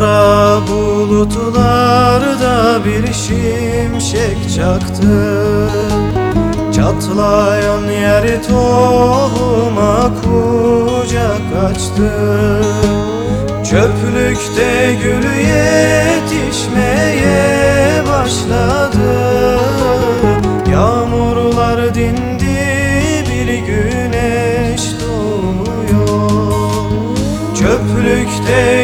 Kara bulutlarda bir şimşek çaktı. Çatlayan yer tohuma kucak açtı. Çöplükte gül yetişmeye başladı. Yağmurlar dindi bir güneş doğuyor. Çöplükte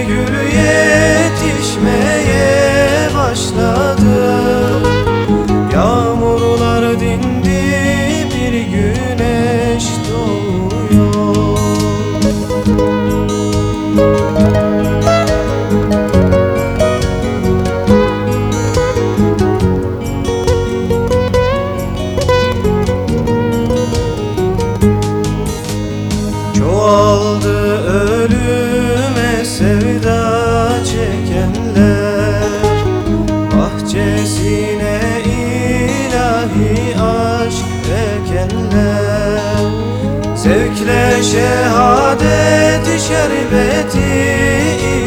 Zevkle şehadet şerbeti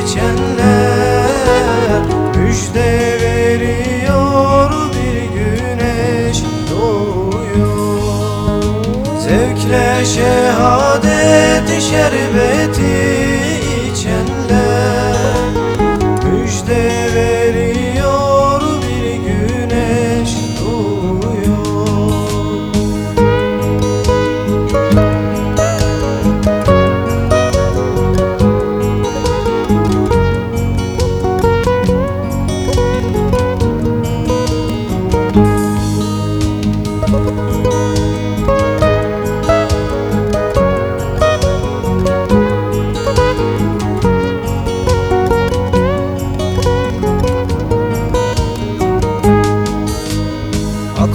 içenler. Müjde veriyor bir güneş doğuyor. Zevkle şehadet şerbeti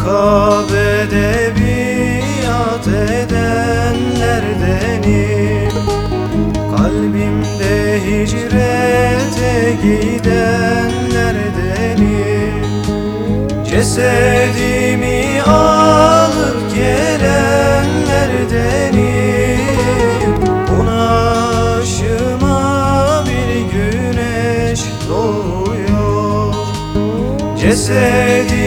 Akabe'de biat edenlerdenim Kalbimde hicrete gidenlerdenim Cesedimi alıp gelenlerdenim Unaşıma bir güneş doğuyor. Cesedimi